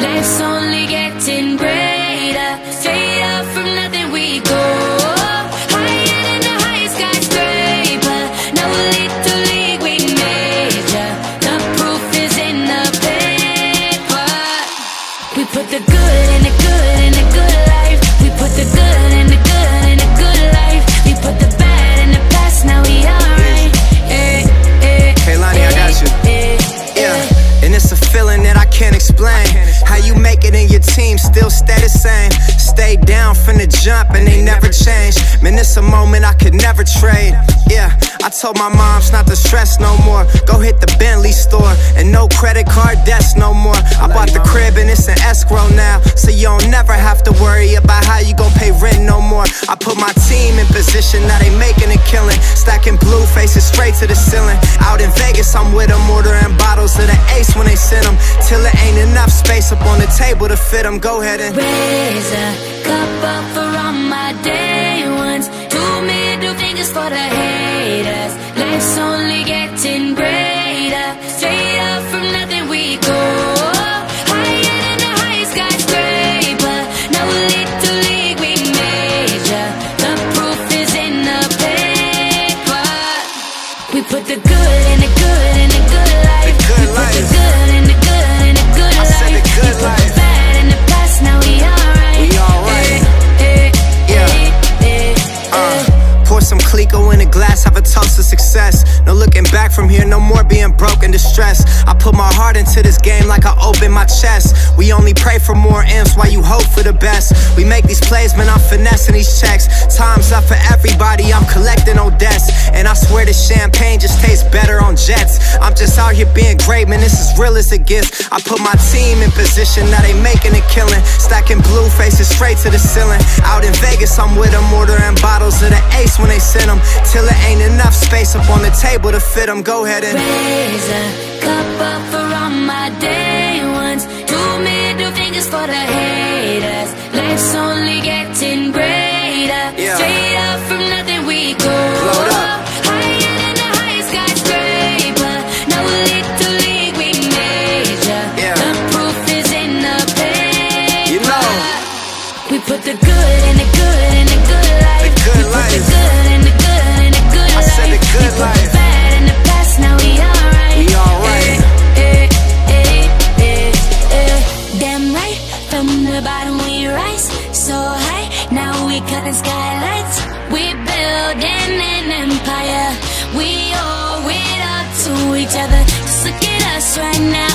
Life's only getting greater. Straight up from nothing we go. Higher than the highest skyscraper. Little league we major. The proof is in the paper. We put the good the good the good life. We put the good the good the good life. We put the bad the past, now we alright. Eh, eh, hey Lonnie, I got eh, you. Yeah, and it's a feeling that I can't explain it ain't from the jump and they never change. Man, it's a moment I could never trade. Yeah, I told my moms not to stress no more. Go hit the Bentley store and no credit card debts no more. I bought the crib and it's an escrow now, so you don't never have to worry about how you gon' pay rent no more. I put my team in position, now they making a killing. Stacking blue faces straight to the ceiling. Out in Vegas, I'm with them, ordering bottles of the ace when they send them. Till it ain't enough space up on the table to fit them. Go ahead and raise a cup up for all my day back from here, no more being broke and distressed. I put my heart into this game like I open my chest. We only pray for more M's while you hope for the best. We make these plays, man, I'm finessing these checks. Time's up for everybody, I'm collecting no debts. And I swear this champagne just tastes better on jets. I'm just out here being great, man, this is real as it gets. I put my team in position, now they making a killing. Stacking blue faces straight to the ceiling. Out in Vegas, I'm with them, ordering bottles of the ace when they send them. Till it ain't enough space up on the table to fit them. Go ahead and Raise a cup up for all my day ones. Two middle fingers for the haters. Life's only getting greater. Yeah. Straight up from nothing we go. Load up. Higher than the highest skyscraper. No little league we major. Yeah. The proof is in the paper. You know. We put the good in the good in the good life. The good we put the good in the good in the good I life. said the good life. The bottom we rise so high. Now we cutting skylights. We building an empire. We owe it up to each other. Just look at us right now,